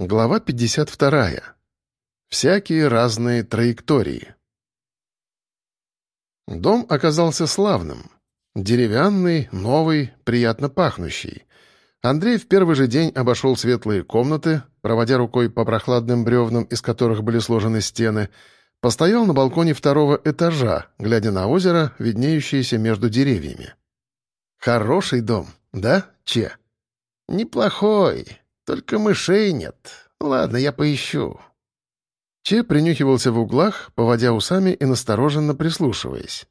Глава 52. Всякие разные траектории. Дом оказался славным. Деревянный, новый, приятно пахнущий. Андрей в первый же день обошел светлые комнаты, проводя рукой по прохладным бревнам, из которых были сложены стены, постоял на балконе второго этажа, глядя на озеро, виднеющееся между деревьями. «Хороший дом, да, Че?» «Неплохой», только мышей нет. Ладно, я поищу». Че принюхивался в углах, поводя усами и настороженно прислушиваясь.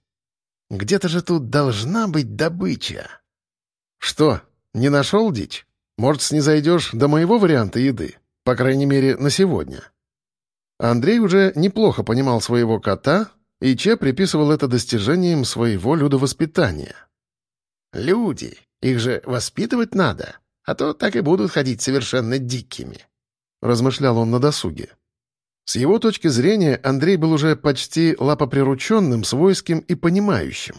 «Где-то же тут должна быть добыча». «Что, не нашел дичь? Может, снизойдешь до моего варианта еды? По крайней мере, на сегодня». Андрей уже неплохо понимал своего кота, и Че приписывал это достижением своего людовоспитания. «Люди, их же воспитывать надо а то так и будут ходить совершенно дикими», — размышлял он на досуге. С его точки зрения Андрей был уже почти лапоприрученным, свойским и понимающим.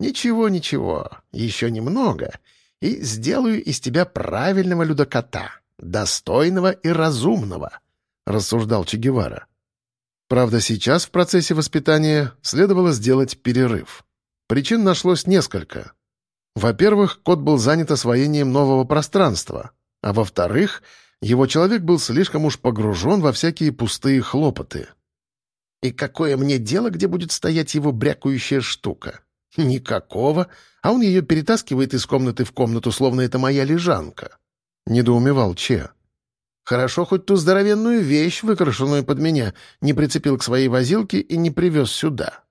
«Ничего, ничего, еще немного, и сделаю из тебя правильного людокота, достойного и разумного», — рассуждал Че Гевара. Правда, сейчас в процессе воспитания следовало сделать перерыв. Причин нашлось несколько. Во-первых, кот был занят освоением нового пространства, а во-вторых, его человек был слишком уж погружен во всякие пустые хлопоты. И какое мне дело, где будет стоять его брякающая штука? Никакого, а он ее перетаскивает из комнаты в комнату, словно это моя лежанка. Недоумевал Че. Хорошо, хоть ту здоровенную вещь, выкрашенную под меня, не прицепил к своей возилке и не привез сюда.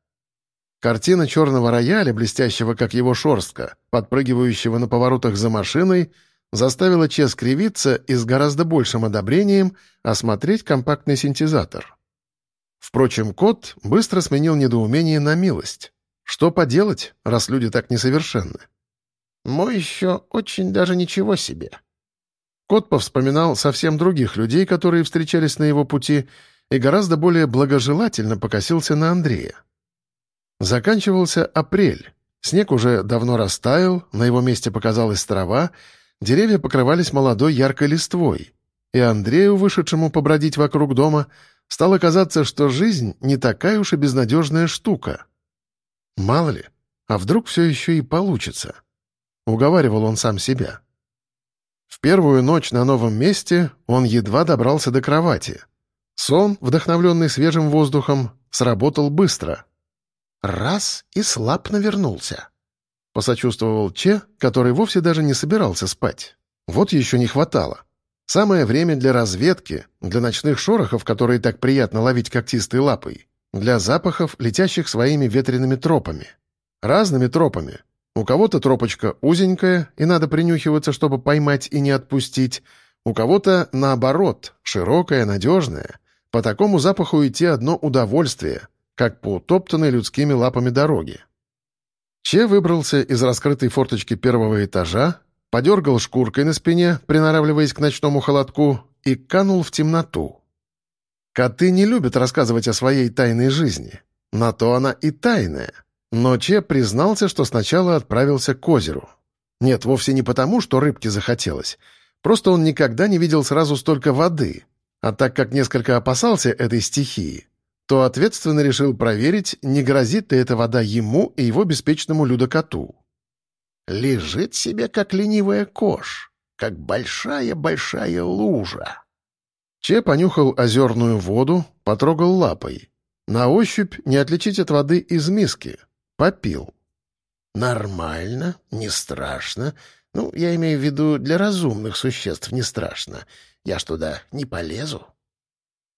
Картина черного рояля, блестящего, как его шорстка, подпрыгивающего на поворотах за машиной, заставила Че скривиться и с гораздо большим одобрением осмотреть компактный синтезатор. Впрочем, кот быстро сменил недоумение на милость. Что поделать, раз люди так несовершенны? «Мой еще очень даже ничего себе». Кот повспоминал совсем других людей, которые встречались на его пути, и гораздо более благожелательно покосился на Андрея. Заканчивался апрель. Снег уже давно растаял, на его месте показалась трава, деревья покрывались молодой яркой листвой. И Андрею, вышедшему побродить вокруг дома, стало казаться, что жизнь не такая уж и безнадежная штука. Мало ли, а вдруг все еще и получится? Уговаривал он сам себя. В первую ночь на новом месте он едва добрался до кровати. Сон, вдохновленный свежим воздухом, сработал быстро — Раз и слаб навернулся. Посочувствовал Че, который вовсе даже не собирался спать. Вот еще не хватало. Самое время для разведки, для ночных шорохов, которые так приятно ловить когтистой лапой, для запахов, летящих своими ветреными тропами. Разными тропами. У кого-то тропочка узенькая, и надо принюхиваться, чтобы поймать и не отпустить. У кого-то, наоборот, широкая, надежная. По такому запаху идти одно удовольствие, как по утоптанной людскими лапами дороге. Че выбрался из раскрытой форточки первого этажа, подергал шкуркой на спине, приноравливаясь к ночному холодку, и канул в темноту. Коты не любят рассказывать о своей тайной жизни. На то она и тайная. Но Че признался, что сначала отправился к озеру. Нет, вовсе не потому, что рыбке захотелось. Просто он никогда не видел сразу столько воды. А так как несколько опасался этой стихии, то ответственно решил проверить, не грозит ли эта вода ему и его беспечному людокоту. Лежит себе, как ленивая кошь, как большая-большая лужа. Че понюхал озерную воду, потрогал лапой. На ощупь не отличить от воды из миски. Попил. Нормально, не страшно. Ну, я имею в виду, для разумных существ не страшно. Я ж туда не полезу.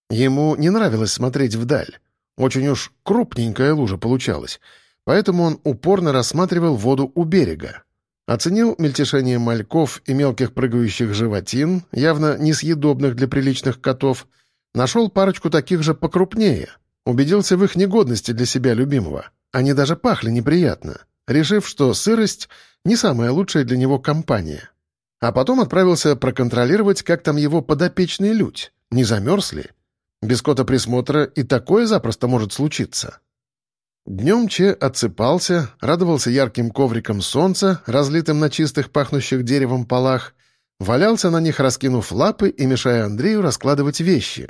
Ему не нравилось смотреть вдаль. Очень уж крупненькая лужа получалась, поэтому он упорно рассматривал воду у берега. Оценил мельтешение мальков и мелких прыгающих животин, явно несъедобных для приличных котов, нашел парочку таких же покрупнее, убедился в их негодности для себя любимого. Они даже пахли неприятно, решив, что сырость — не самая лучшая для него компания. А потом отправился проконтролировать, как там его подопечный людь, не замерз ли, без кота-присмотра и такое запросто может случиться. Днем Че отсыпался, радовался ярким ковриком солнца, разлитым на чистых, пахнущих деревом полах, Валялся на них, раскинув лапы и мешая Андрею раскладывать вещи.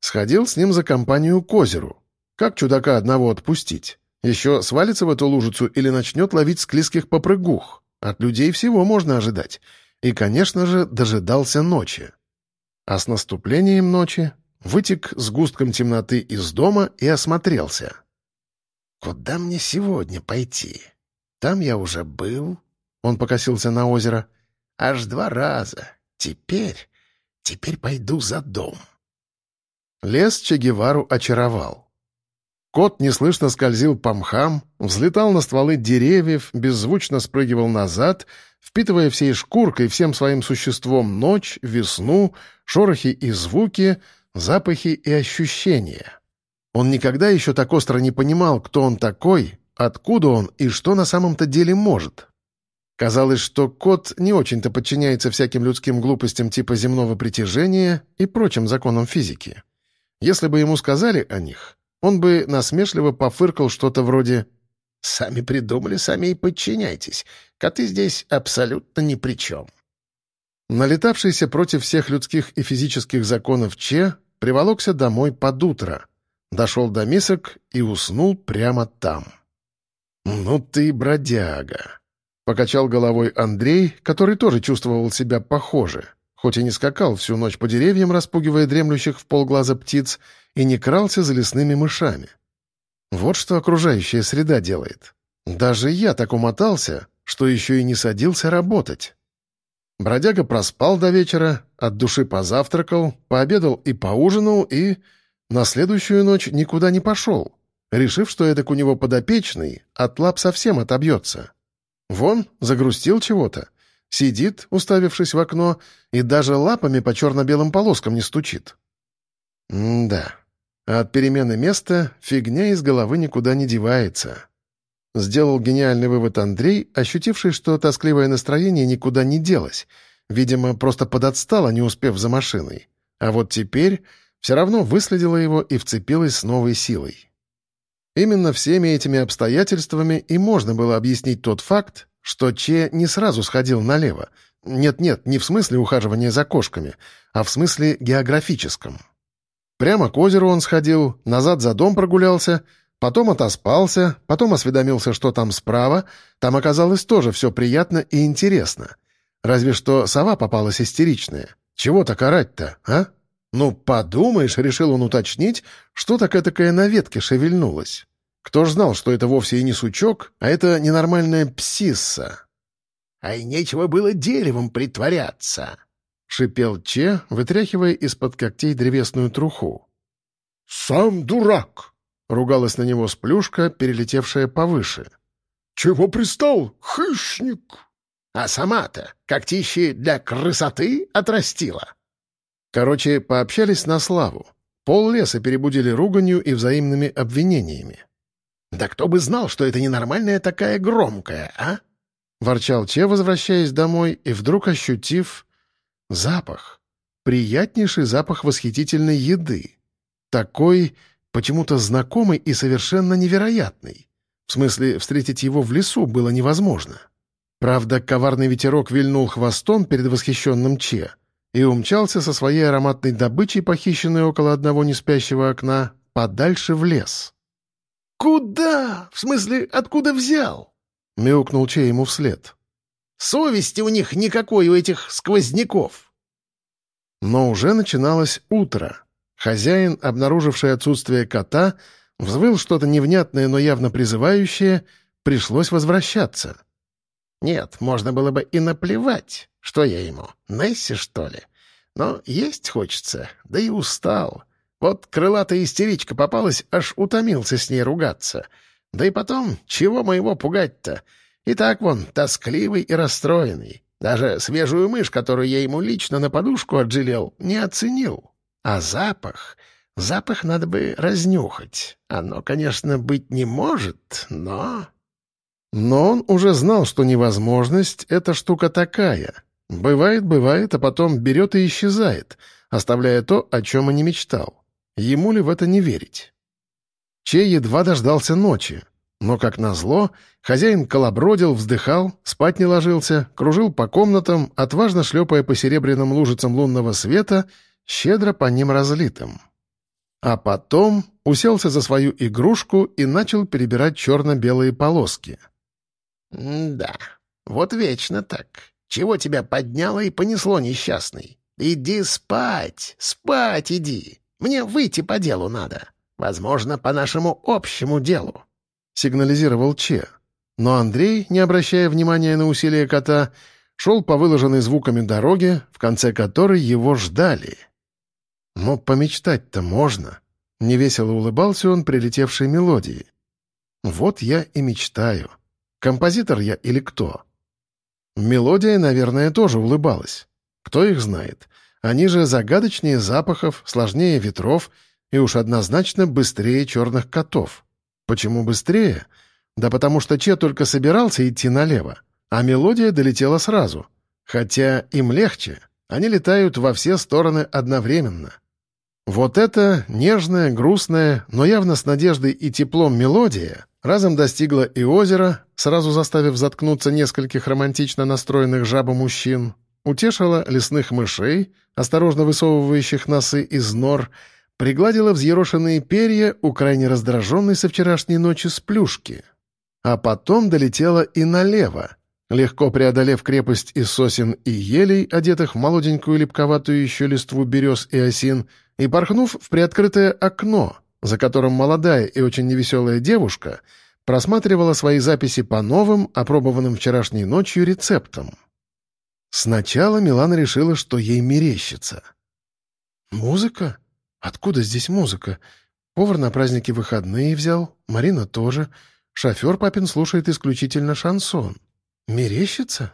Сходил с ним за компанию к озеру. Как чудака одного отпустить? Еще свалится в эту лужицу или начнет ловить склизких попрыгух. От людей всего можно ожидать. И, конечно же, дожидался ночи. А с наступлением ночи вытек с густком темноты из дома и осмотрелся. «Куда мне сегодня пойти? Там я уже был». Он покосился на озеро. «Аж два раза. Теперь... теперь пойду за дом». Лес Че Гевару очаровал. Кот неслышно скользил по мхам, взлетал на стволы деревьев, беззвучно спрыгивал назад, впитывая всей шкуркой, всем своим существом ночь, весну, шорохи и звуки, запахи и ощущения. Он никогда еще так остро не понимал, кто он такой, откуда он и что на самом-то деле может. Казалось, что кот не очень-то подчиняется всяким людским глупостям типа земного притяжения и прочим законам физики. Если бы ему сказали о них, он бы насмешливо пофыркал что-то вроде «Сами придумали, сами и подчиняйтесь. Коты здесь абсолютно ни при чем». Налетавшийся против всех людских и физических законов Че приволокся домой под утро, дошел до мисок и уснул прямо там. «Ну ты бродяга!» — покачал головой Андрей, который тоже чувствовал себя похоже хоть и не скакал всю ночь по деревьям, распугивая дремлющих в полглаза птиц, и не крался за лесными мышами. Вот что окружающая среда делает. Даже я так умотался, что еще и не садился работать. Бродяга проспал до вечера, от души позавтракал, пообедал и поужинал, и на следующую ночь никуда не пошел, решив, что это у него подопечный, от лап совсем отобьется. Вон, загрустил чего-то, Сидит, уставившись в окно, и даже лапами по черно-белым полоскам не стучит. М-да. от перемены места фигня из головы никуда не девается. Сделал гениальный вывод Андрей, ощутивший, что тоскливое настроение никуда не делось. Видимо, просто подотстало, не успев за машиной. А вот теперь все равно выследила его и вцепилась с новой силой. Именно всеми этими обстоятельствами и можно было объяснить тот факт, что Че не сразу сходил налево. Нет-нет, не в смысле ухаживания за кошками, а в смысле географическом. Прямо к озеру он сходил, назад за дом прогулялся, потом отоспался, потом осведомился, что там справа, там оказалось тоже все приятно и интересно. Разве что сова попалась истеричная. Чего так орать-то, а? Ну, подумаешь, решил он уточнить, что так этакое на ветке шевельнулось. Кто ж знал, что это вовсе и не сучок, а это ненормальная псисса? «А и нечего было деревом притворяться», — шипел Че, вытряхивая из-под когтей древесную труху. «Сам дурак!» — ругалась на него сплюшка, перелетевшая повыше. «Чего пристал, хищник?» «А сама-то когтищи для красоты отрастила». Короче, пообщались на славу. Пол леса перебудили руганью и взаимными обвинениями. «Да кто бы знал, что это ненормальная такая громкая, а?» Ворчал Че, возвращаясь домой, и вдруг ощутив запах. Приятнейший запах восхитительной еды. Такой, почему-то знакомый и совершенно невероятный. В смысле, встретить его в лесу было невозможно. Правда, коварный ветерок вильнул хвостом перед восхищенным Че и умчался со своей ароматной добычей, похищенной около одного неспящего окна, подальше в лес. «Куда? В смысле, откуда взял?» — мяукнул Чей ему вслед. «Совести у них никакой, у этих сквозняков!» Но уже начиналось утро. Хозяин, обнаруживший отсутствие кота, взвыл что-то невнятное, но явно призывающее, пришлось возвращаться. «Нет, можно было бы и наплевать. Что я ему, Несси, что ли? Но есть хочется, да и устал. Вот крылатая истеричка попалась, аж утомился с ней ругаться. Да и потом, чего моего пугать-то? И так вон, тоскливый и расстроенный. Даже свежую мышь, которую я ему лично на подушку отжалел, не оценил. А запах... Запах надо бы разнюхать. Оно, конечно, быть не может, но... Но он уже знал, что невозможность — эта штука такая. Бывает, бывает, а потом берет и исчезает, оставляя то, о чем и не мечтал. Ему ли в это не верить? Че едва дождался ночи. Но, как назло, хозяин колобродил, вздыхал, спать не ложился, кружил по комнатам, отважно шлепая по серебряным лужицам лунного света, щедро по ним разлитым. А потом уселся за свою игрушку и начал перебирать черно-белые полоски. «Да, вот вечно так. Чего тебя подняло и понесло, несчастный? Иди спать, спать иди. Мне выйти по делу надо. Возможно, по нашему общему делу». — сигнализировал Че. Но Андрей, не обращая внимания на усилия кота, шел по выложенной звуками дороге, в конце которой его ждали. Но помечтать-то можно. Невесело улыбался он прилетевшей мелодии. Вот я и мечтаю. Композитор я или кто? Мелодия, наверное, тоже улыбалась. Кто их знает? Они же загадочнее запахов, сложнее ветров и уж однозначно быстрее черных котов. Почему быстрее? Да потому что Че только собирался идти налево, а мелодия долетела сразу. Хотя им легче, они летают во все стороны одновременно. Вот эта нежная, грустная, но явно с надеждой и теплом мелодия разом достигла и озера, сразу заставив заткнуться нескольких романтично настроенных жабо-мужчин, утешила лесных мышей, осторожно высовывающих носы из нор, пригладила взъерошенные перья у крайне раздраженной со вчерашней ночи сплюшки. А потом долетела и налево, легко преодолев крепость из сосен и елей, одетых в молоденькую липковатую еще листву берез и осин, и порхнув в приоткрытое окно, за которым молодая и очень невеселая девушка просматривала свои записи по новым, опробованным вчерашней ночью рецептам. Сначала Милана решила, что ей мерещится. «Музыка?» Откуда здесь музыка? Повар на празднике выходные взял, Марина тоже. Шофер папин слушает исключительно шансон. Мерещится?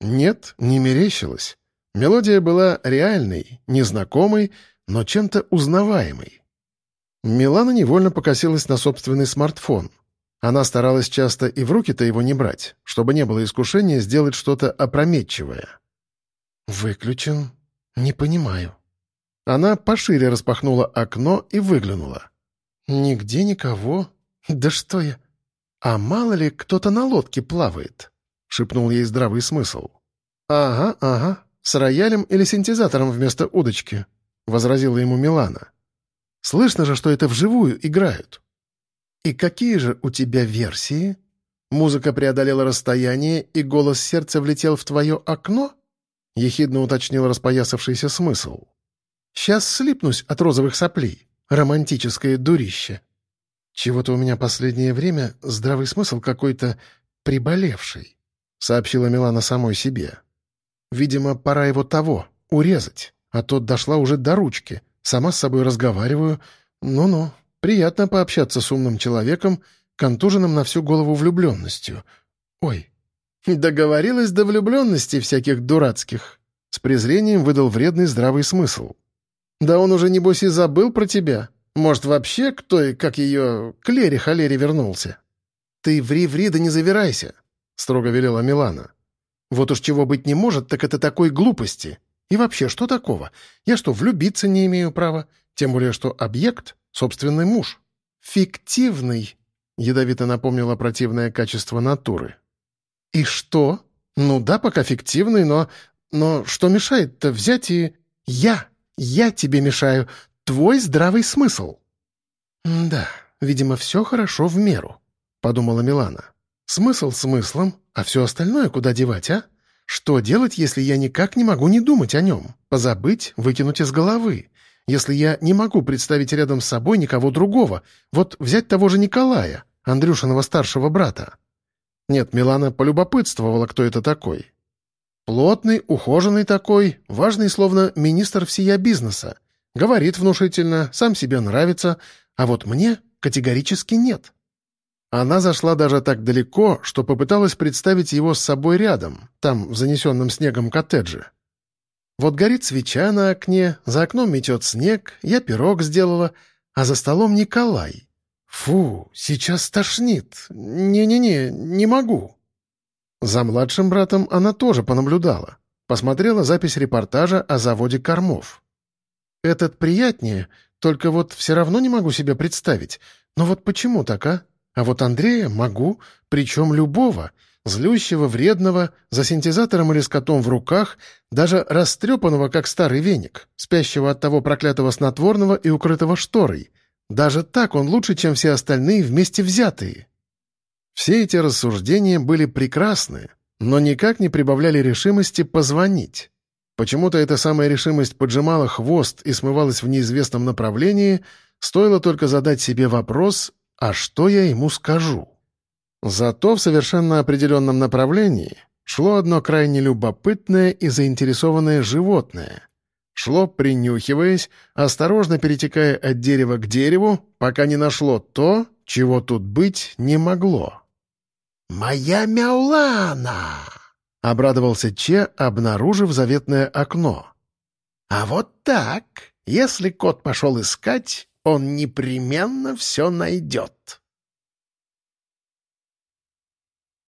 Нет, не мерещилась. Мелодия была реальной, незнакомой, но чем-то узнаваемой. Милана невольно покосилась на собственный смартфон. Она старалась часто и в руки-то его не брать, чтобы не было искушения сделать что-то опрометчивое. «Выключен. Не понимаю», она пошире распахнула окно и выглянула. «Нигде никого. Да что я? А мало ли кто-то на лодке плавает?» — шепнул ей здравый смысл. «Ага, ага, с роялем или синтезатором вместо удочки», — возразила ему Милана. «Слышно же, что это вживую играют». «И какие же у тебя версии?» Музыка преодолела расстояние, и голос сердца влетел в твое окно? — ехидно уточнил распоясавшийся смысл. Сейчас слипнусь от розовых соплей. Романтическое дурище. Чего-то у меня последнее время здравый смысл какой-то приболевший, — сообщила Милана самой себе. Видимо, пора его того, урезать, а то дошла уже до ручки. Сама с собой разговариваю. Ну-ну, приятно пообщаться с умным человеком, контуженным на всю голову влюбленностью. Ой, договорилась до влюбленности всяких дурацких. С презрением выдал вредный здравый смысл. Да он уже, небось, и забыл про тебя. Может, вообще к той, как ее, к Лере Холере вернулся? Ты ври-ври да не завирайся, — строго велела Милана. Вот уж чего быть не может, так это такой глупости. И вообще, что такого? Я что, влюбиться не имею права? Тем более, что объект — собственный муж. Фиктивный, — ядовито напомнила противное качество натуры. И что? Ну да, пока фиктивный, но... Но что мешает-то взять и... Я я тебе мешаю. Твой здравый смысл». «Да, видимо, все хорошо в меру», — подумала Милана. «Смысл смыслом, а все остальное куда девать, а? Что делать, если я никак не могу не думать о нем? Позабыть, выкинуть из головы? Если я не могу представить рядом с собой никого другого? Вот взять того же Николая, Андрюшиного старшего брата?» Нет, Милана полюбопытствовала, кто это такой. Плотный, ухоженный такой, важный, словно министр всея бизнеса. Говорит внушительно, сам себе нравится, а вот мне категорически нет. Она зашла даже так далеко, что попыталась представить его с собой рядом, там, в занесенном снегом коттедже. Вот горит свеча на окне, за окном метет снег, я пирог сделала, а за столом Николай. Фу, сейчас тошнит. Не-не-не, не могу. За младшим братом она тоже понаблюдала. Посмотрела запись репортажа о заводе кормов. «Этот приятнее, только вот все равно не могу себе представить. Но вот почему так, а? А вот Андрея могу, причем любого, злющего, вредного, за синтезатором или с в руках, даже растрепанного, как старый веник, спящего от того проклятого снотворного и укрытого шторой. Даже так он лучше, чем все остальные вместе взятые. Все эти рассуждения были прекрасны, но никак не прибавляли решимости позвонить. Почему-то эта самая решимость поджимала хвост и смывалась в неизвестном направлении, стоило только задать себе вопрос «А что я ему скажу?». Зато в совершенно определенном направлении шло одно крайне любопытное и заинтересованное животное. Шло, принюхиваясь, осторожно перетекая от дерева к дереву, пока не нашло то, чего тут быть не могло. «Моя Мяулана!» — обрадовался Че, обнаружив заветное окно. «А вот так, если кот пошел искать, он непременно все найдет».